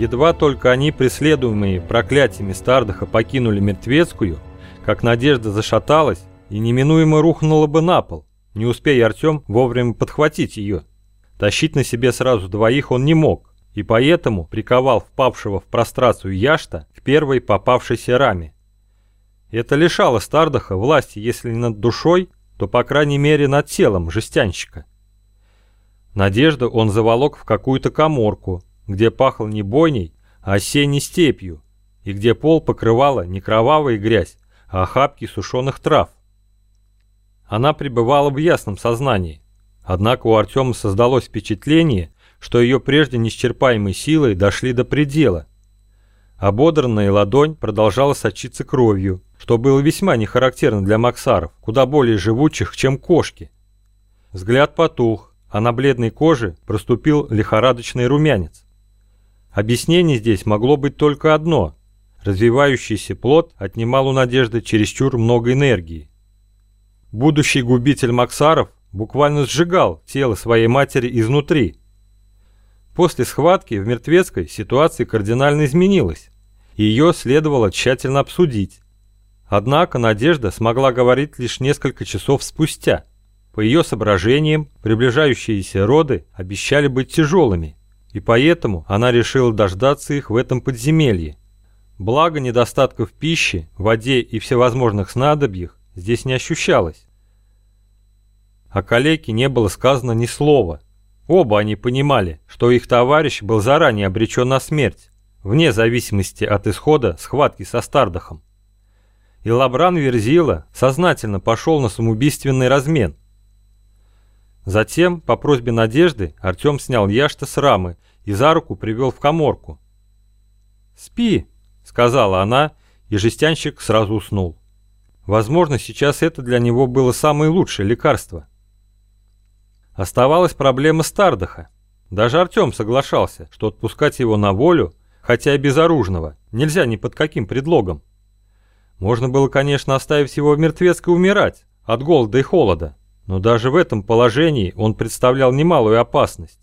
Едва только они, преследуемые проклятиями Стардаха, покинули Мертвецкую, как Надежда зашаталась и неминуемо рухнула бы на пол, не успея Артем вовремя подхватить ее. Тащить на себе сразу двоих он не мог, и поэтому приковал впавшего в прострацию Яшта к первой попавшейся раме. Это лишало Стардаха власти, если не над душой, то по крайней мере над телом жестянщика. Надежду он заволок в какую-то коморку, где пахло не бойней, а осенней степью, и где пол покрывала не кровавая грязь, а охапки сушеных трав. Она пребывала в ясном сознании, однако у Артема создалось впечатление, что ее прежде неисчерпаемой силой дошли до предела. Ободранная ладонь продолжала сочиться кровью, что было весьма нехарактерно для максаров, куда более живучих, чем кошки. Взгляд потух, а на бледной коже проступил лихорадочный румянец. Объяснение здесь могло быть только одно. Развивающийся плод отнимал у Надежды чересчур много энергии. Будущий губитель Максаров буквально сжигал тело своей матери изнутри. После схватки в Мертвецкой ситуация кардинально изменилась, ее следовало тщательно обсудить. Однако Надежда смогла говорить лишь несколько часов спустя. По ее соображениям, приближающиеся роды обещали быть тяжелыми, и поэтому она решила дождаться их в этом подземелье. Благо недостатков пищи, воде и всевозможных снадобьях здесь не ощущалось. О калеке не было сказано ни слова. Оба они понимали, что их товарищ был заранее обречен на смерть, вне зависимости от исхода схватки со Стардахом и Лабран Верзила сознательно пошел на самоубийственный размен. Затем, по просьбе Надежды, Артем снял яшта с рамы и за руку привел в коморку. «Спи», — сказала она, и жестянщик сразу уснул. Возможно, сейчас это для него было самое лучшее лекарство. Оставалась проблема Стардаха. Даже Артем соглашался, что отпускать его на волю, хотя и безоружного, нельзя ни под каким предлогом. Можно было, конечно, оставить его в мертвецкой умирать от голода и холода, но даже в этом положении он представлял немалую опасность.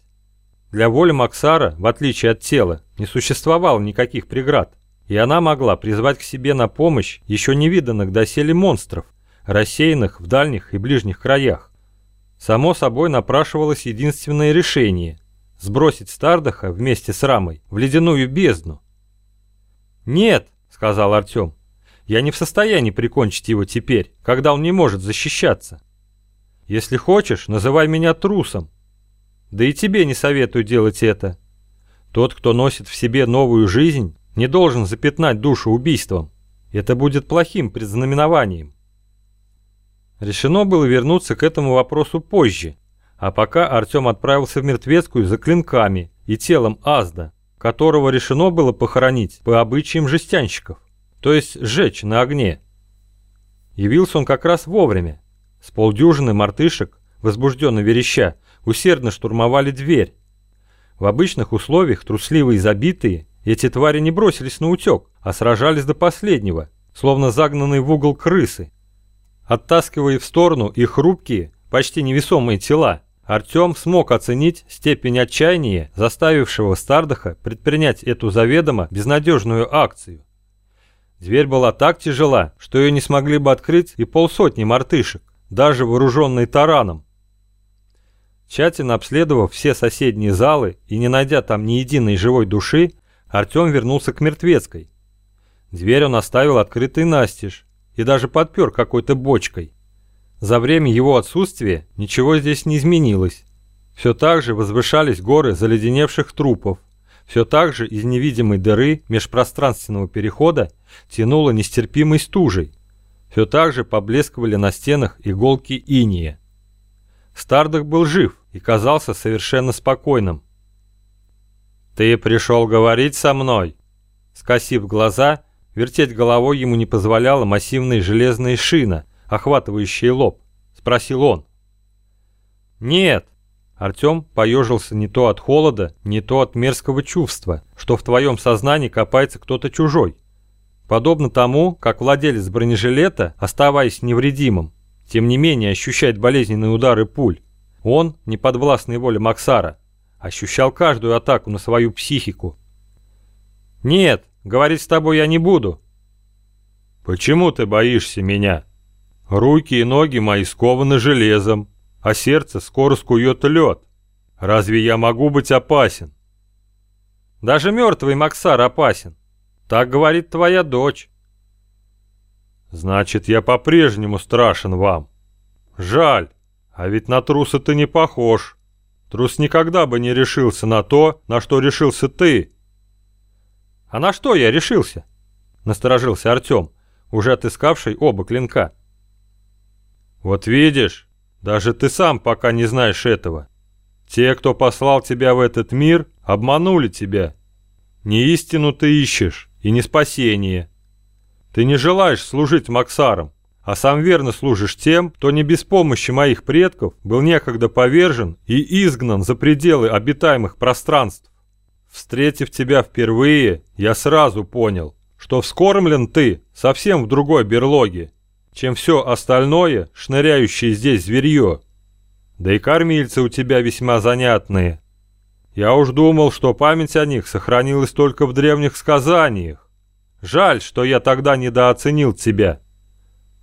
Для воли Максара, в отличие от тела, не существовало никаких преград, и она могла призвать к себе на помощь еще невиданных доселе монстров, рассеянных в дальних и ближних краях. Само собой напрашивалось единственное решение – сбросить Стардаха вместе с Рамой в ледяную бездну. «Нет», – сказал Артем, я не в состоянии прикончить его теперь, когда он не может защищаться. Если хочешь, называй меня трусом. Да и тебе не советую делать это. Тот, кто носит в себе новую жизнь, не должен запятнать душу убийством. Это будет плохим предзнаменованием. Решено было вернуться к этому вопросу позже, а пока Артем отправился в Мертвецкую за клинками и телом Азда, которого решено было похоронить по обычаям жестянщиков то есть сжечь на огне. Явился он как раз вовремя. С полдюжины мартышек, возбужденно вереща, усердно штурмовали дверь. В обычных условиях, трусливые и забитые, эти твари не бросились на утек, а сражались до последнего, словно загнанные в угол крысы. Оттаскивая в сторону их хрупкие, почти невесомые тела, Артем смог оценить степень отчаяния, заставившего Стардаха предпринять эту заведомо безнадежную акцию. Дверь была так тяжела, что ее не смогли бы открыть и полсотни мартышек, даже вооруженные тараном. Тщательно обследовав все соседние залы и не найдя там ни единой живой души, Артем вернулся к мертвецкой. Дверь он оставил открытой настежь и даже подпер какой-то бочкой. За время его отсутствия ничего здесь не изменилось. Все так же возвышались горы заледеневших трупов, все так же из невидимой дыры межпространственного перехода тянуло нестерпимой стужей. Все так же поблескивали на стенах иголки иния. Стардах был жив и казался совершенно спокойным. «Ты пришел говорить со мной?» Скосив глаза, вертеть головой ему не позволяла массивная железная шина, охватывающая лоб. Спросил он. «Нет», Артем поежился не то от холода, не то от мерзкого чувства, что в твоем сознании копается кто-то чужой. Подобно тому, как владелец бронежилета, оставаясь невредимым, тем не менее ощущает болезненные удары пуль. Он, не подвластный воле Максара, ощущал каждую атаку на свою психику. «Нет, говорить с тобой я не буду». «Почему ты боишься меня? Руки и ноги мои скованы железом, а сердце скоро скует лед. Разве я могу быть опасен?» «Даже мертвый Максар опасен. Так говорит твоя дочь». «Значит, я по-прежнему страшен вам. Жаль, а ведь на труса ты не похож. Трус никогда бы не решился на то, на что решился ты». «А на что я решился?» — насторожился Артем, уже отыскавший оба клинка. «Вот видишь, даже ты сам пока не знаешь этого. Те, кто послал тебя в этот мир, обманули тебя. Не истину ты ищешь и не спасение. Ты не желаешь служить Максарам, а сам верно служишь тем, кто не без помощи моих предков был некогда повержен и изгнан за пределы обитаемых пространств. Встретив тебя впервые, я сразу понял, что вскормлен ты совсем в другой берлоге, чем все остальное, шныряющее здесь зверье. Да и кормильцы у тебя весьма занятные. Я уж думал, что память о них сохранилась только в древних сказаниях. Жаль, что я тогда недооценил тебя.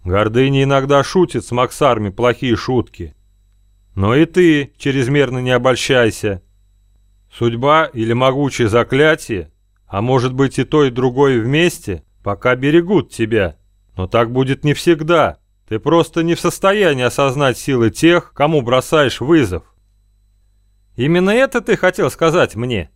Гордыня иногда шутит с Максарми плохие шутки. Но и ты чрезмерно не обольщайся. Судьба или могучее заклятие, а может быть и то, и другое вместе, пока берегут тебя. Но так будет не всегда. Ты просто не в состоянии осознать силы тех, кому бросаешь вызов. Именно это ты хотел сказать мне?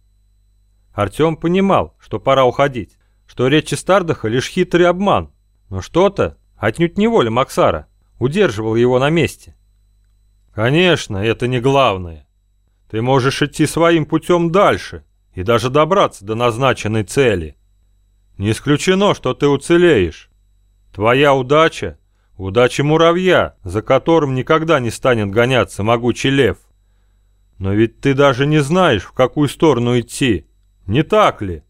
Артем понимал, что пора уходить, что речь Стардаха лишь хитрый обман, но что-то, отнюдь не воля Максара, удерживал его на месте. Конечно, это не главное. Ты можешь идти своим путем дальше и даже добраться до назначенной цели. Не исключено, что ты уцелеешь. Твоя удача — удача муравья, за которым никогда не станет гоняться могучий лев. Но ведь ты даже не знаешь, в какую сторону идти. Не так ли?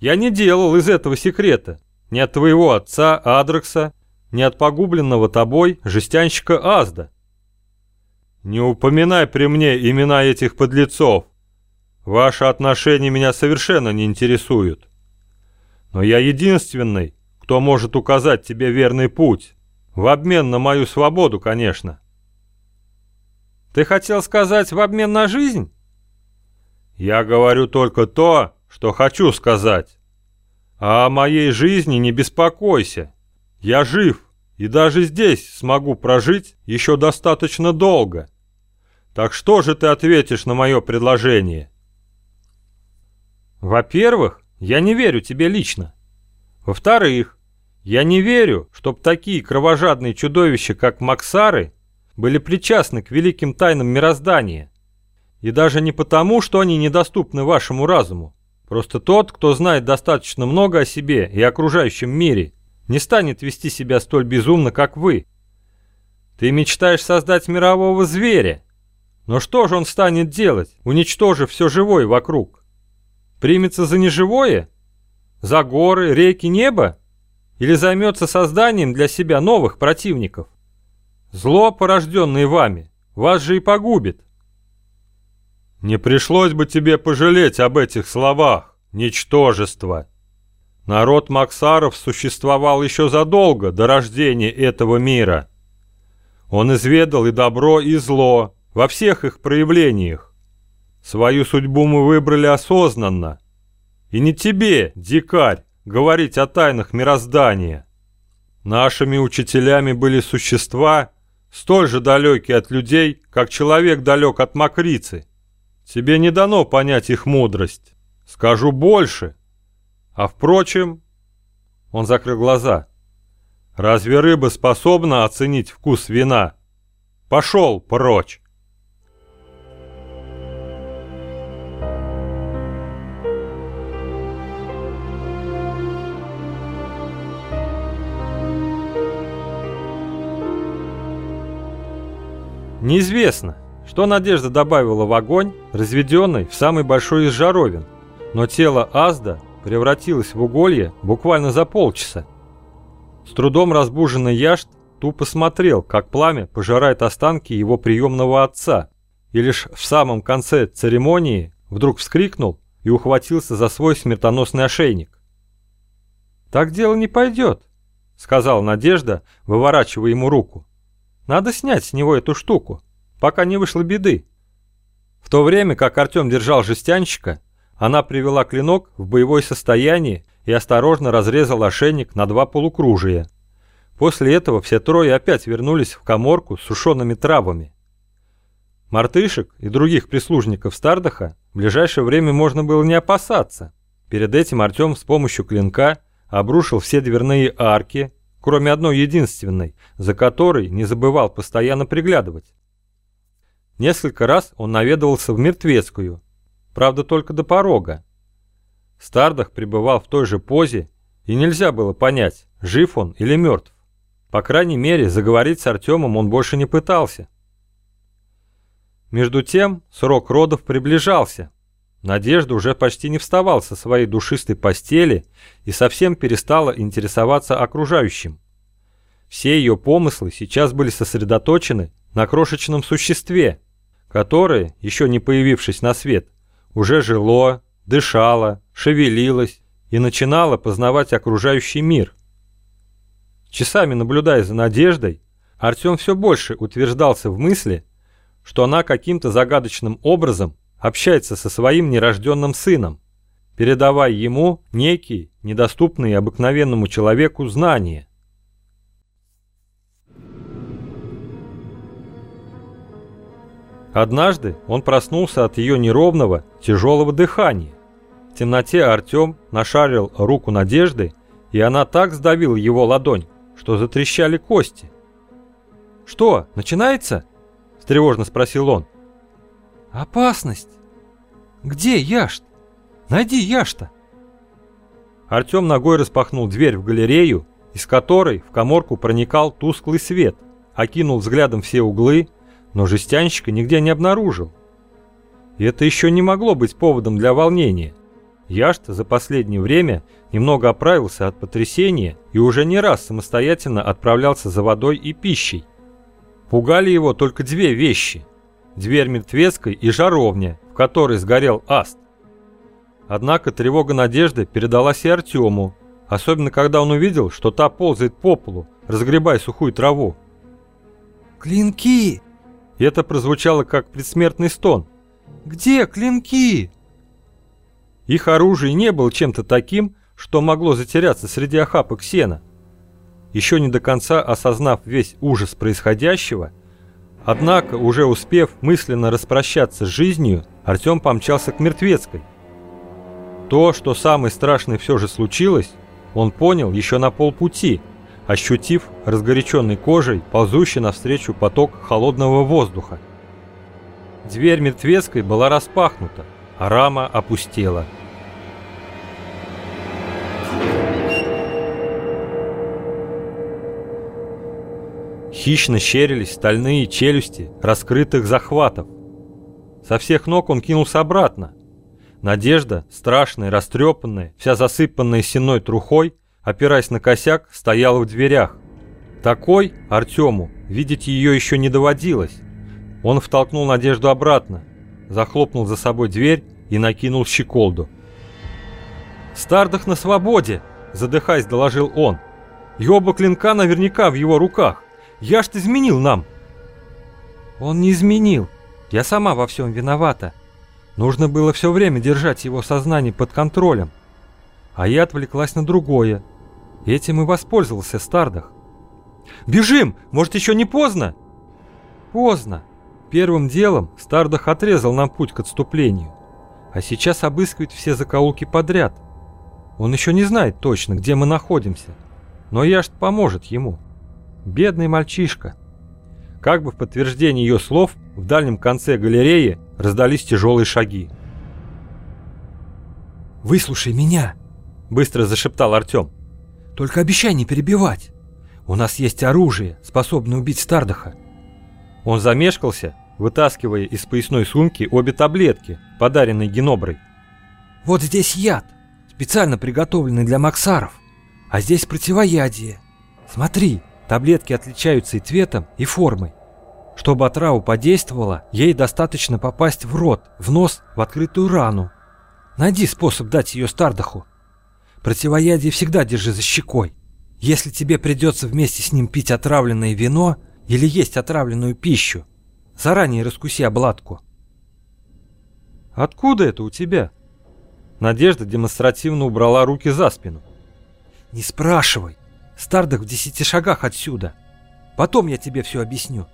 Я не делал из этого секрета. Ни от твоего отца Адрекса, ни от погубленного тобой жестянщика Азда. Не упоминай при мне имена этих подлецов. Ваши отношения меня совершенно не интересуют. Но я единственный, кто может указать тебе верный путь. В обмен на мою свободу, конечно. Ты хотел сказать в обмен на жизнь? Я говорю только то, что хочу сказать. А о моей жизни не беспокойся. Я жив и даже здесь смогу прожить еще достаточно долго. Так что же ты ответишь на мое предложение? Во-первых, я не верю тебе лично. Во-вторых, я не верю, чтоб такие кровожадные чудовища, как Максары, были причастны к великим тайнам мироздания. И даже не потому, что они недоступны вашему разуму. Просто тот, кто знает достаточно много о себе и окружающем мире, не станет вести себя столь безумно, как вы. Ты мечтаешь создать мирового зверя, но что же он станет делать, уничтожив все живое вокруг? Примется за неживое? За горы, реки, небо? Или займется созданием для себя новых противников? Зло, порожденное вами, вас же и погубит. Не пришлось бы тебе пожалеть об этих словах, ничтожество. Народ Максаров существовал еще задолго до рождения этого мира. Он изведал и добро, и зло, во всех их проявлениях. Свою судьбу мы выбрали осознанно. И не тебе, дикарь, говорить о тайнах мироздания. Нашими учителями были существа, столь же далекие от людей, как человек далек от мокрицы. Тебе не дано понять их мудрость. Скажу больше. А впрочем, он закрыл глаза. Разве рыба способна оценить вкус вина? Пошел прочь. Неизвестно, что Надежда добавила в огонь, разведенный в самый большой из жаровин, но тело Азда превратилось в уголье буквально за полчаса. С трудом разбуженный Яшт тупо смотрел, как пламя пожирает останки его приемного отца, и лишь в самом конце церемонии вдруг вскрикнул, и ухватился за свой смертоносный ошейник. «Так дело не пойдет», — сказала Надежда, выворачивая ему руку. «Надо снять с него эту штуку, пока не вышло беды». В то время, как Артем держал жестянщика, она привела клинок в боевое состояние и осторожно разрезала ошейник на два полукружия. После этого все трое опять вернулись в коморку с сушеными травами. Мартышек и других прислужников Стардаха в ближайшее время можно было не опасаться. Перед этим Артем с помощью клинка обрушил все дверные арки, кроме одной единственной, за которой не забывал постоянно приглядывать. Несколько раз он наведывался в Мертвецкую, правда только до порога. Стардах пребывал в той же позе, и нельзя было понять, жив он или мертв. По крайней мере, заговорить с Артемом он больше не пытался. Между тем, срок родов приближался. Надежда уже почти не вставал со своей душистой постели и совсем перестала интересоваться окружающим. Все ее помыслы сейчас были сосредоточены на крошечном существе, которое, еще не появившись на свет, уже жило, дышало, шевелилось и начинало познавать окружающий мир. Часами наблюдая за Надеждой, Артем все больше утверждался в мысли, что она каким-то загадочным образом общается со своим нерожденным сыном, передавая ему некие, недоступные обыкновенному человеку знания. Однажды он проснулся от ее неровного, тяжелого дыхания. В темноте Артем нашарил руку Надежды, и она так сдавила его ладонь, что затрещали кости. «Что, начинается?» Встревожно спросил он. «Опасность! Где Яшт? Найди Яшта!» Артем ногой распахнул дверь в галерею, из которой в коморку проникал тусклый свет, окинул взглядом все углы, но жестянщика нигде не обнаружил. И это еще не могло быть поводом для волнения. Яшт за последнее время немного оправился от потрясения и уже не раз самостоятельно отправлялся за водой и пищей. Пугали его только две вещи. Дверь мертвецкой и жаровня, в которой сгорел Аст. Однако тревога надежды передалась и Артему, особенно когда он увидел, что та ползает по полу, разгребая сухую траву. «Клинки!» И это прозвучало как предсмертный стон. «Где клинки?» Их оружие не было чем-то таким, что могло затеряться среди охапок сена еще не до конца осознав весь ужас происходящего, однако, уже успев мысленно распрощаться с жизнью, Артем помчался к Мертвецкой. То, что самое страшное все же случилось, он понял еще на полпути, ощутив разгоряченной кожей ползущий навстречу поток холодного воздуха. Дверь Мертвецкой была распахнута, а рама опустела. Хищно щерились стальные челюсти раскрытых захватов. Со всех ног он кинулся обратно. Надежда, страшная, растрепанная, вся засыпанная сеной трухой, опираясь на косяк, стояла в дверях. Такой Артему видеть ее еще не доводилось. Он втолкнул Надежду обратно, захлопнул за собой дверь и накинул щеколду. «Стардах на свободе!» – задыхаясь, доложил он. «И оба клинка наверняка в его руках!» Я ж изменил нам!» «Он не изменил. Я сама во всем виновата. Нужно было все время держать его сознание под контролем. А я отвлеклась на другое. Этим и воспользовался Стардах. «Бежим! Может, еще не поздно?» «Поздно. Первым делом Стардах отрезал нам путь к отступлению. А сейчас обыскивает все закоулки подряд. Он еще не знает точно, где мы находимся. Но Яшт поможет ему». Бедный мальчишка. Как бы в подтверждение ее слов, в дальнем конце галереи раздались тяжелые шаги. «Выслушай меня!» – быстро зашептал Артем. «Только обещай не перебивать. У нас есть оружие, способное убить Стардаха». Он замешкался, вытаскивая из поясной сумки обе таблетки, подаренные Геноброй. «Вот здесь яд, специально приготовленный для максаров, а здесь противоядие. Смотри, Таблетки отличаются и цветом, и формой. Чтобы отраву подействовала, ей достаточно попасть в рот, в нос, в открытую рану. Найди способ дать ее Стардаху. Противоядие всегда держи за щекой. Если тебе придется вместе с ним пить отравленное вино или есть отравленную пищу, заранее раскуси обладку. Откуда это у тебя? Надежда демонстративно убрала руки за спину. Не спрашивай. Стардах в десяти шагах отсюда. Потом я тебе все объясню.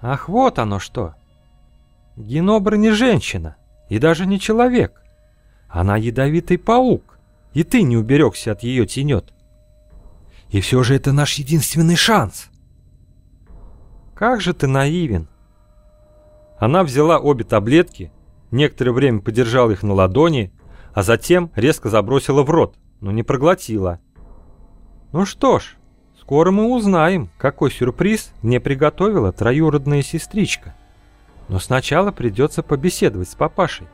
Ах, вот оно что. Генобра не женщина и даже не человек. Она ядовитый паук, и ты не уберегся от ее тенет. И все же это наш единственный шанс. Как же ты наивен. Она взяла обе таблетки, некоторое время подержала их на ладони, а затем резко забросила в рот, но не проглотила. Ну что ж, скоро мы узнаем, какой сюрприз мне приготовила троюродная сестричка. Но сначала придется побеседовать с папашей.